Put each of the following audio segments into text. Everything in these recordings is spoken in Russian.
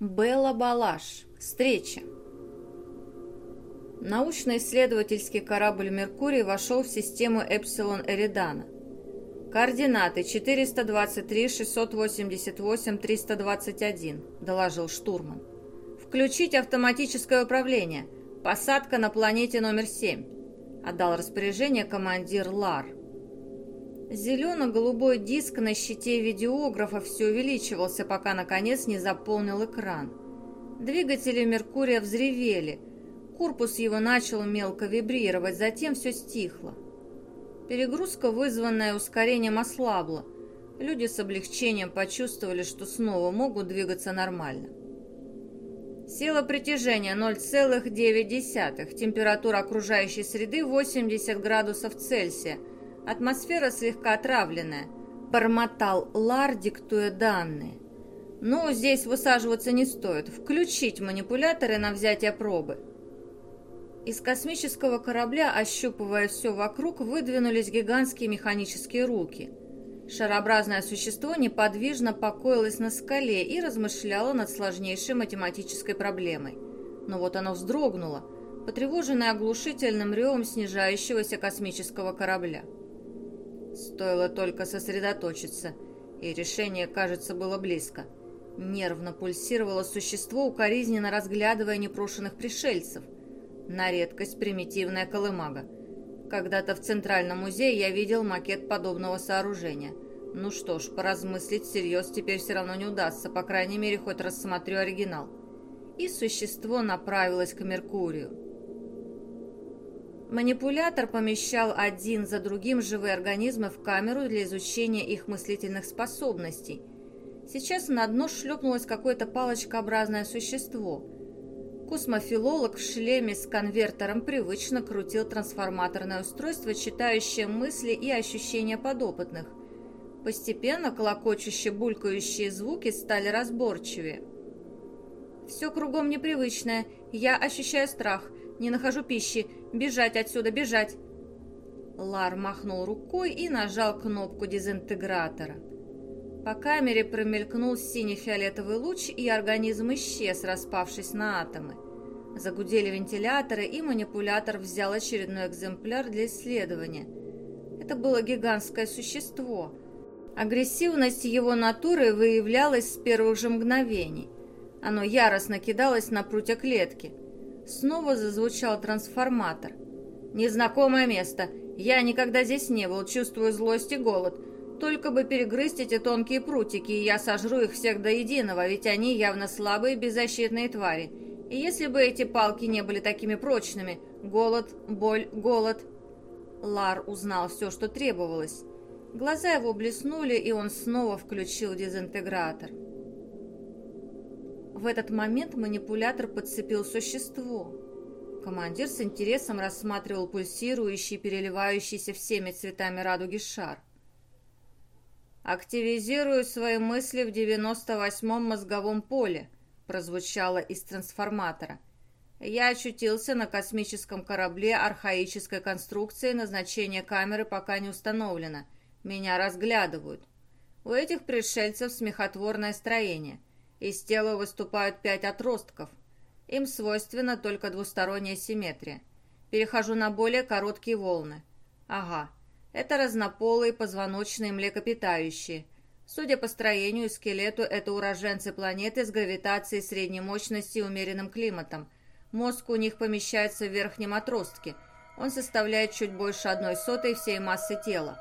Белла Балаш. Встреча. Научно-исследовательский корабль «Меркурий» вошел в систему Эпсилон Эридана. «Координаты 423-688-321», – доложил штурман. «Включить автоматическое управление. Посадка на планете номер 7», – отдал распоряжение командир Лар. Зелено-голубой диск на щите видеографа все увеличивался, пока наконец не заполнил экран. Двигатели Меркурия взревели. Корпус его начал мелко вибрировать, затем все стихло. Перегрузка, вызванная ускорением, ослабла. Люди с облегчением почувствовали, что снова могут двигаться нормально. Сила притяжения 0,9, температура окружающей среды 80 градусов Цельсия – Атмосфера слегка отравленная. Бормотал Лар, диктуя данные. Ну, здесь высаживаться не стоит. Включить манипуляторы на взятие пробы. Из космического корабля, ощупывая все вокруг, выдвинулись гигантские механические руки. Шарообразное существо неподвижно покоилось на скале и размышляло над сложнейшей математической проблемой. Но вот оно вздрогнуло, потревоженное оглушительным ревом снижающегося космического корабля. Стоило только сосредоточиться, и решение, кажется, было близко. Нервно пульсировало существо, укоризненно разглядывая непрошенных пришельцев. На редкость примитивная колымага. Когда-то в Центральном музее я видел макет подобного сооружения. Ну что ж, поразмыслить всерьез теперь все равно не удастся, по крайней мере, хоть рассмотрю оригинал. И существо направилось к Меркурию. Манипулятор помещал один за другим живые организмы в камеру для изучения их мыслительных способностей. Сейчас на дно шлепнулось какое-то палочкообразное существо. Космофилолог в шлеме с конвертером привычно крутил трансформаторное устройство, читающее мысли и ощущения подопытных. Постепенно колокочущие булькающие звуки стали разборчивее. «Все кругом непривычное. Я ощущаю страх. Не нахожу пищи. Бежать отсюда, бежать!» Лар махнул рукой и нажал кнопку дезинтегратора. По камере промелькнул синий-фиолетовый луч, и организм исчез, распавшись на атомы. Загудели вентиляторы, и манипулятор взял очередной экземпляр для исследования. Это было гигантское существо. Агрессивность его натуры выявлялась с первых же мгновений. Оно яростно кидалось на прутья клетки – Снова зазвучал трансформатор. «Незнакомое место. Я никогда здесь не был, чувствую злость и голод. Только бы перегрызть эти тонкие прутики, и я сожру их всех до единого, ведь они явно слабые беззащитные твари. И если бы эти палки не были такими прочными, голод, боль, голод...» Лар узнал все, что требовалось. Глаза его блеснули, и он снова включил дезинтегратор. В этот момент манипулятор подцепил существо. Командир с интересом рассматривал пульсирующий, переливающийся всеми цветами радуги шар. «Активизирую свои мысли в 98-м мозговом поле», прозвучало из трансформатора. Я очутился на космическом корабле архаической конструкции, назначение камеры пока не установлено. Меня разглядывают. У этих пришельцев смехотворное строение – из тела выступают пять отростков. Им свойственна только двусторонняя симметрия. Перехожу на более короткие волны. Ага, это разнополые позвоночные млекопитающие. Судя по строению и скелету, это уроженцы планеты с гравитацией средней мощности и умеренным климатом. Мозг у них помещается в верхнем отростке. Он составляет чуть больше одной сотой всей массы тела.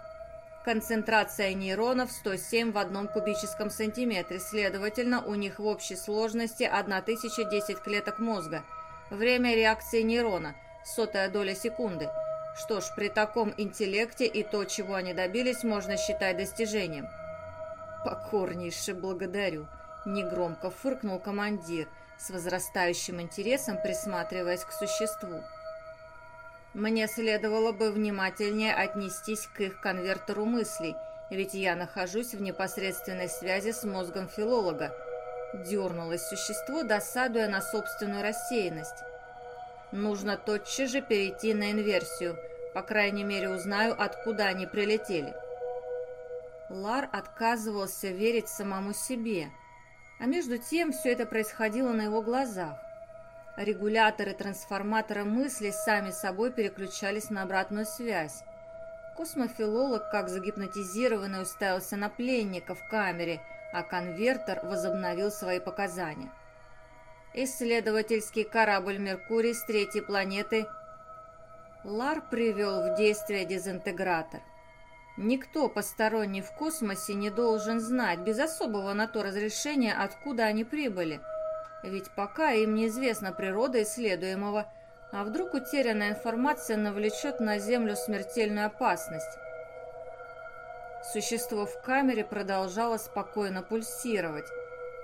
Концентрация нейронов 107 в одном кубическом сантиметре, следовательно, у них в общей сложности 1010 клеток мозга. Время реакции нейрона – сотая доля секунды. Что ж, при таком интеллекте и то, чего они добились, можно считать достижением. «Покорнейше благодарю», – негромко фыркнул командир, с возрастающим интересом присматриваясь к существу. Мне следовало бы внимательнее отнестись к их конвертеру мыслей, ведь я нахожусь в непосредственной связи с мозгом филолога. Дернулось существо, досадуя на собственную рассеянность. Нужно тотчас же перейти на инверсию, по крайней мере узнаю, откуда они прилетели. Лар отказывался верить самому себе. А между тем все это происходило на его глазах. Регуляторы трансформатора мысли сами собой переключались на обратную связь. Космофилолог, как загипнотизированный, уставился на пленника в камере, а конвертер возобновил свои показания. Исследовательский корабль «Меркурий» с третьей планеты Лар привел в действие дезинтегратор. Никто посторонний в космосе не должен знать без особого на то разрешения, откуда они прибыли. Ведь пока им неизвестна природа исследуемого, а вдруг утерянная информация навлечет на Землю смертельную опасность. Существо в камере продолжало спокойно пульсировать,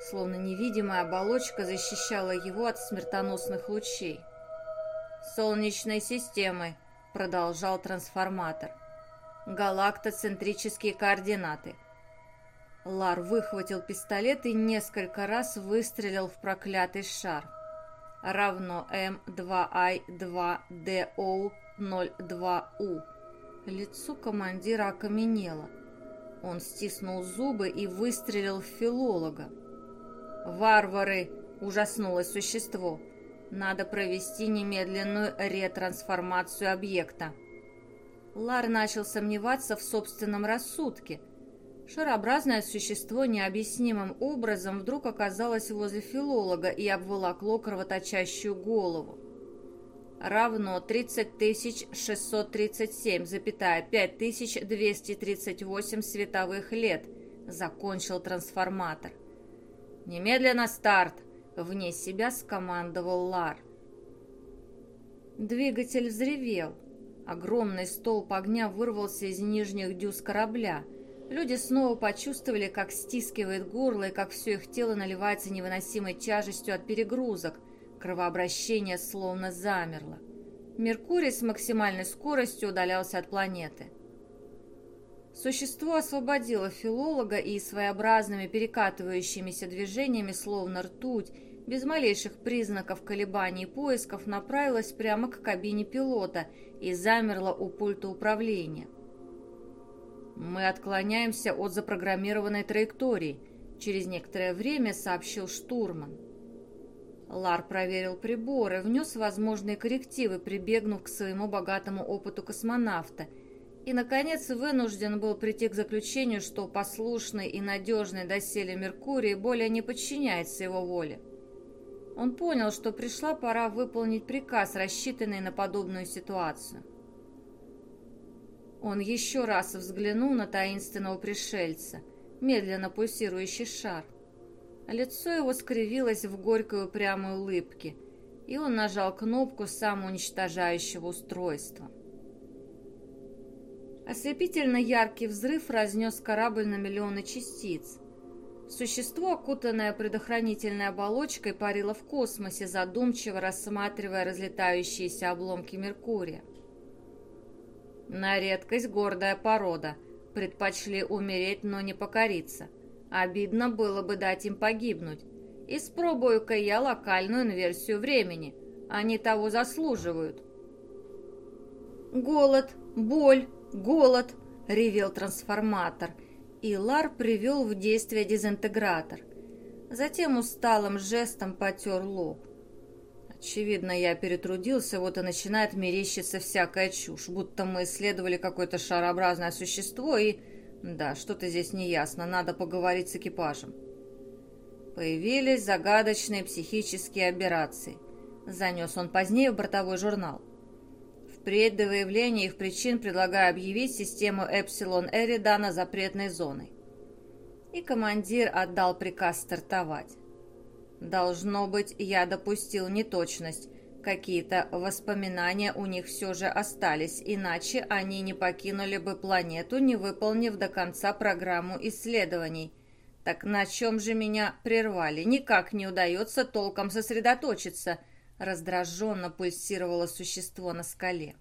словно невидимая оболочка защищала его от смертоносных лучей. «Солнечной системы», — продолжал трансформатор галактоцентрические координаты. Лар выхватил пистолет и несколько раз выстрелил в проклятый шар. Равно М2I2DO02У. Лицо командира окаменело. Он стиснул зубы и выстрелил в филолога. «Варвары!» – ужаснулось существо. «Надо провести немедленную ретрансформацию объекта». Лар начал сомневаться в собственном рассудке. Шарообразное существо необъяснимым образом вдруг оказалось возле филолога и обволокло кровоточащую голову. Равно 30 637, 5238 световых лет, закончил трансформатор. «Немедленно старт!» — вне себя скомандовал Лар. Двигатель взревел — Огромный столб огня вырвался из нижних дюз корабля. Люди снова почувствовали, как стискивает горло и как все их тело наливается невыносимой тяжестью от перегрузок. Кровообращение словно замерло. Меркурий с максимальной скоростью удалялся от планеты. Существо освободило филолога и своеобразными перекатывающимися движениями, словно ртуть, без малейших признаков колебаний и поисков направилась прямо к кабине пилота и замерла у пульта управления. «Мы отклоняемся от запрограммированной траектории», — через некоторое время сообщил штурман. Лар проверил приборы, внес возможные коррективы, прибегнув к своему богатому опыту космонавта, и, наконец, вынужден был прийти к заключению, что послушный и надежный доселе Меркурий более не подчиняется его воле. Он понял, что пришла пора выполнить приказ, рассчитанный на подобную ситуацию. Он еще раз взглянул на таинственного пришельца, медленно пульсирующий шар. Лицо его скривилось в горькой упрямой улыбке, и он нажал кнопку самоуничтожающего устройства. Ослепительно яркий взрыв разнес корабль на миллионы частиц. Существо, окутанное предохранительной оболочкой, парило в космосе, задумчиво рассматривая разлетающиеся обломки Меркурия. На редкость гордая порода. Предпочли умереть, но не покориться. Обидно было бы дать им погибнуть. Испробую-ка я локальную инверсию времени. Они того заслуживают. «Голод! Боль! Голод!» — ревел трансформатор — и Лар привел в действие дезинтегратор. Затем усталым жестом потер лоб. Очевидно, я перетрудился, вот и начинает мерещиться всякая чушь, будто мы исследовали какое-то шарообразное существо и... Да, что-то здесь неясно, надо поговорить с экипажем. Появились загадочные психические операции. Занес он позднее в бортовой журнал. Впредь до выявления их причин предлагаю объявить систему Эпсилон Эридана запретной зоной. И командир отдал приказ стартовать. Должно быть, я допустил неточность. Какие-то воспоминания у них все же остались, иначе они не покинули бы планету, не выполнив до конца программу исследований. Так на чем же меня прервали? Никак не удается толком сосредоточиться – Раздраженно пульсировало существо на скале.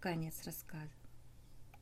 Конец рассказа.